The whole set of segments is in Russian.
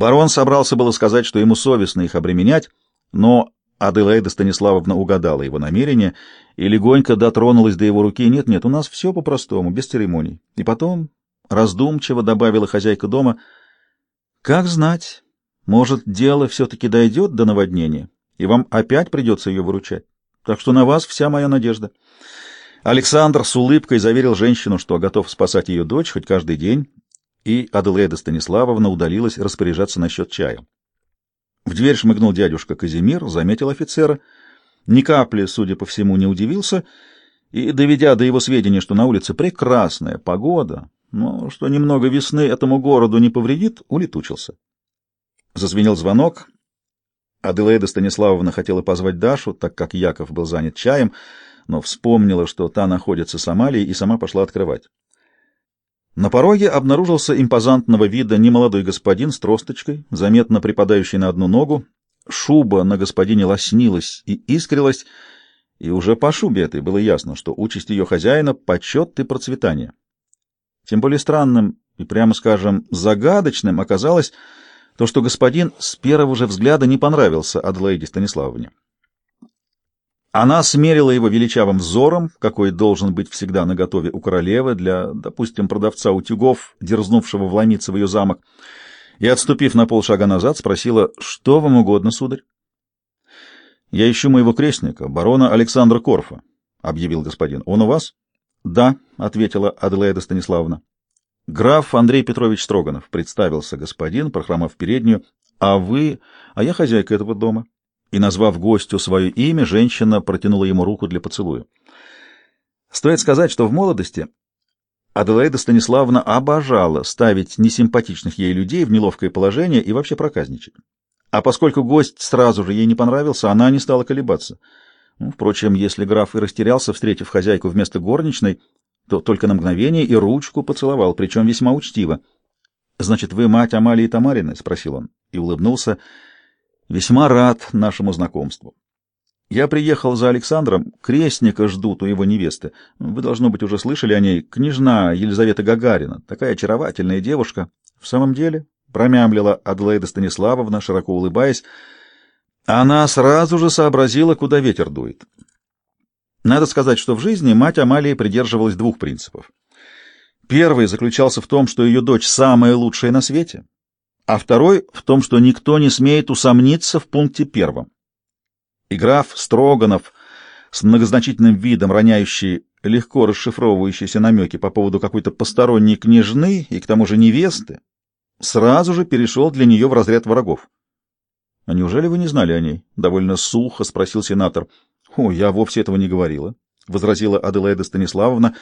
Барон собрался было сказать, что ему совестно их обременять, но Аделаида Станиславовна угадала его намерение и легонько дотронулась до его руки. «Нет, нет, у нас все по-простому, без церемоний». И потом раздумчиво добавила хозяйка дома, «Как знать, может, дело все-таки дойдет до наводнения, и вам опять придется ее выручать. Так что на вас вся моя надежда». Александр с улыбкой заверил женщину, что готов спасать ее дочь хоть каждый день, и Аделаида Станиславовна удалилась распоряжаться насчет чая. В дверь шмыгнул дядюшка Казимир, заметил офицера, ни капли, судя по всему, не удивился, и, доведя до его сведения, что на улице прекрасная погода, но что немного весны этому городу не повредит, улетучился. Зазвенел звонок. Аделаида Станиславовна хотела позвать Дашу, так как Яков был занят чаем, но вспомнила, что та находится с Амалией, и сама пошла открывать. На пороге обнаружился импозантного вида немолодой господин с тросточкой, заметно припадающий на одну ногу. Шуба на господине лоснилась и искрилась, и уже по шубе этой было ясно, что участь ее хозяина — почет и процветание. Тем более странным и, прямо скажем, загадочным оказалось то, что господин с первого же взгляда не понравился Адлейде Станиславовне. Она смерила его величавым взором, какой должен быть всегда наготове у королевы для, допустим, продавца утюгов, дерзнувшего вломиться в ее замок, и, отступив на полшага назад, спросила, что вам угодно, сударь? — Я ищу моего крестника, барона Александра Корфа, — объявил господин. — Он у вас? — Да, — ответила Аделаида Станиславовна. — Граф Андрей Петрович Строганов, — представился господин, прохромав переднюю. — А вы... А я хозяйка этого дома. — и, назвав гостю свое имя, женщина протянула ему руку для поцелуя. Стоит сказать, что в молодости Аделаида Станиславовна обожала ставить несимпатичных ей людей в неловкое положение и вообще проказничать. А поскольку гость сразу же ей не понравился, она не стала колебаться. Ну, впрочем, если граф и растерялся, встретив хозяйку вместо горничной, то только на мгновение и ручку поцеловал, причем весьма учтиво. — Значит, вы мать Амалии Тамарины? — спросил он и улыбнулся. — Весьма рад нашему знакомству. Я приехал за Александром, крестника ждут у его невесты. Вы, должно быть, уже слышали о ней. Княжна Елизавета Гагарина, такая очаровательная девушка. В самом деле, промямлила Адлейда Станиславовна, широко улыбаясь, она сразу же сообразила, куда ветер дует. Надо сказать, что в жизни мать Амалии придерживалась двух принципов. Первый заключался в том, что ее дочь самая лучшая на свете, а второй в том, что никто не смеет усомниться в пункте первом. И граф Строганов с многозначительным видом, роняющий легко расшифровывающиеся намеки по поводу какой-то посторонней княжны и к тому же невесты, сразу же перешел для нее в разряд врагов. — А неужели вы не знали о ней? — довольно сухо спросил сенатор. — О, я вовсе этого не говорила, — возразила Аделаида Станиславовна,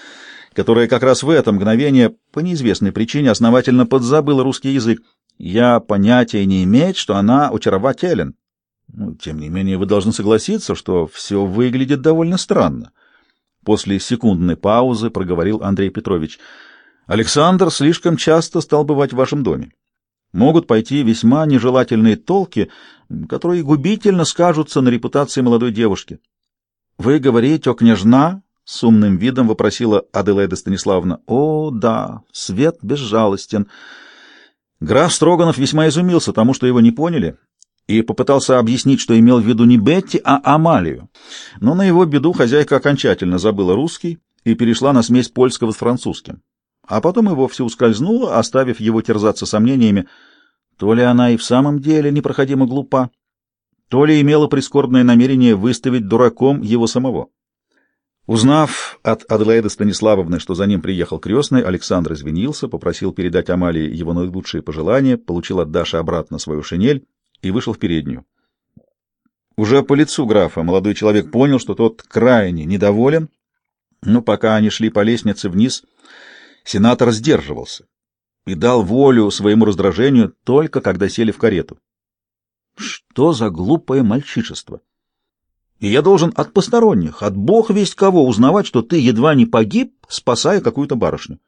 которая как раз в это мгновение по неизвестной причине основательно подзабыла русский язык. Я понятия не имею, что она очарователен. Ну, тем не менее, вы должны согласиться, что все выглядит довольно странно. После секундной паузы проговорил Андрей Петрович. Александр слишком часто стал бывать в вашем доме. Могут пойти весьма нежелательные толки, которые губительно скажутся на репутации молодой девушки. Вы говорите о княжна? С умным видом вопросила Аделаида Станиславовна. О, да, свет безжалостен. Граф Строганов весьма изумился тому, что его не поняли, и попытался объяснить, что имел в виду не Бетти, а Амалию. Но на его беду хозяйка окончательно забыла русский и перешла на смесь польского с французским. А потом и вовсе ускользнула, оставив его терзаться сомнениями, то ли она и в самом деле непроходимо глупа, то ли имела прискорбное намерение выставить дураком его самого. Узнав от Аделаиды Станиславовны, что за ним приехал крестный, Александр извинился, попросил передать Амалии его наилучшие пожелания, получил от Даши обратно свою шинель и вышел в переднюю. Уже по лицу графа молодой человек понял, что тот крайне недоволен, но пока они шли по лестнице вниз, сенатор сдерживался и дал волю своему раздражению только когда сели в карету. Что за глупое мальчишество! И я должен от посторонних, от бог весть кого, узнавать, что ты едва не погиб, спасая какую-то барышню.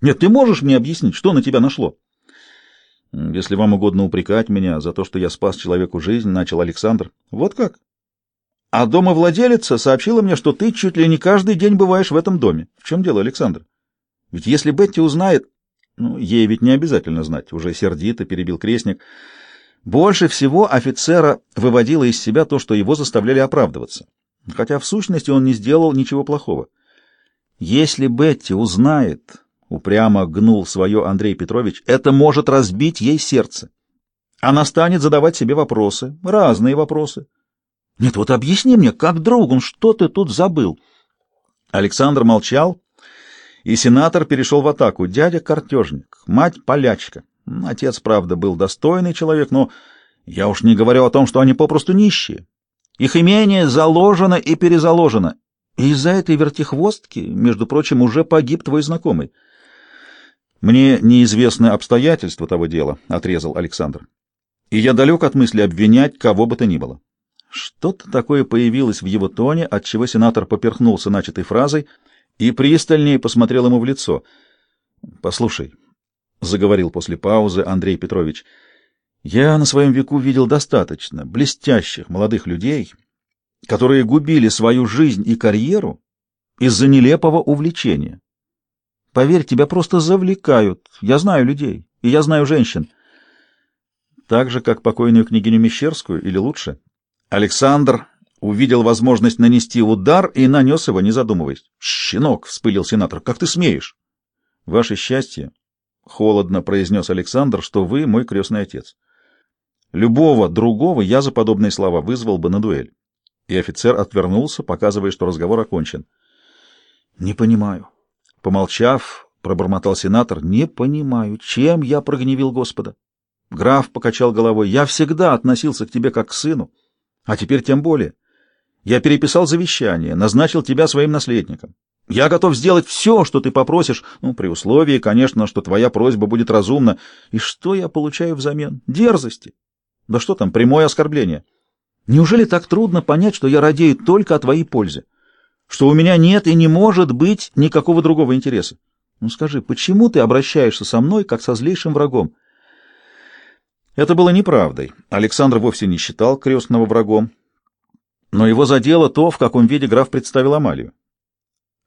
Нет, ты можешь мне объяснить, что на тебя нашло? Если вам угодно упрекать меня за то, что я спас человеку жизнь, начал Александр. Вот как? А домовладелица сообщила мне, что ты чуть ли не каждый день бываешь в этом доме. В чем дело, Александр? Ведь если Бетти узнает... Ну, ей ведь не обязательно знать, уже сердито перебил крестник. Больше всего офицера выводило из себя то, что его заставляли оправдываться. Хотя в сущности он не сделал ничего плохого. Если Бетти узнает, упрямо гнул свое Андрей Петрович, это может разбить ей сердце. Она станет задавать себе вопросы, разные вопросы. Нет, вот объясни мне, как друг, он что ты тут забыл? Александр молчал, и сенатор перешел в атаку. Дядя картежник, мать полячка. Отец, правда, был достойный человек, но я уж не говорю о том, что они попросту нищие. Их имение заложено и перезаложено. И из-за этой вертихвостки, между прочим, уже погиб твой знакомый. Мне неизвестны обстоятельства того дела, — отрезал Александр. И я далек от мысли обвинять кого бы то ни было. Что-то такое появилось в его тоне, от чего сенатор поперхнулся начатой фразой и пристальнее посмотрел ему в лицо. — Послушай, — заговорил после паузы Андрей Петрович, — я на своем веку видел достаточно блестящих молодых людей, которые губили свою жизнь и карьеру из-за нелепого увлечения. Поверь, тебя просто завлекают. Я знаю людей, и я знаю женщин. Так же, как покойную княгиню Мещерскую, или лучше. Александр увидел возможность нанести удар и нанес его, не задумываясь. «Щенок!» — вспылил сенатор. «Как ты смеешь?» «Ваше счастье!» — холодно произнес Александр, — что вы мой крестный отец. Любого другого я за подобные слова вызвал бы на дуэль и офицер отвернулся, показывая, что разговор окончен. — Не понимаю. Помолчав, пробормотал сенатор, — не понимаю, чем я прогневил Господа. Граф покачал головой. — Я всегда относился к тебе как к сыну, а теперь тем более. Я переписал завещание, назначил тебя своим наследником. Я готов сделать все, что ты попросишь, ну, при условии, конечно, что твоя просьба будет разумна. И что я получаю взамен? Дерзости. Да что там, прямое оскорбление. Неужели так трудно понять, что я радею только о твоей пользе? Что у меня нет и не может быть никакого другого интереса? Ну скажи, почему ты обращаешься со мной, как со злейшим врагом? Это было неправдой. Александр вовсе не считал крестного врагом. Но его задело то, в каком виде граф представил Амалию.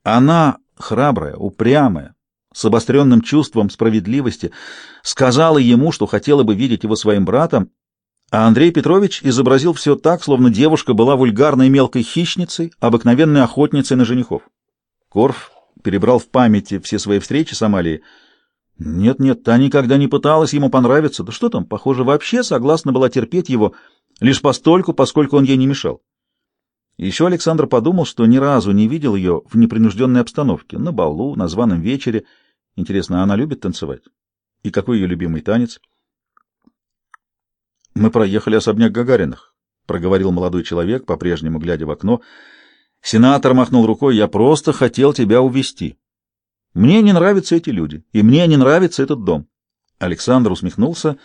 Она, храбрая, упрямая, с обостренным чувством справедливости, сказала ему, что хотела бы видеть его своим братом, а Андрей Петрович изобразил все так, словно девушка была вульгарной мелкой хищницей, обыкновенной охотницей на женихов. Корф перебрал в памяти все свои встречи с Амалией. Нет-нет, та никогда не пыталась ему понравиться. Да что там, похоже, вообще согласна была терпеть его лишь постольку, поскольку он ей не мешал. Еще Александр подумал, что ни разу не видел ее в непринужденной обстановке, на балу, на званом вечере. Интересно, она любит танцевать? И какой ее любимый танец? — мы проехали особняк Гагариных, проговорил молодой человек, по-прежнему глядя в окно. Сенатор махнул рукой. Я просто хотел тебя увести. Мне не нравятся эти люди, и мне не нравится этот дом. Александр усмехнулся.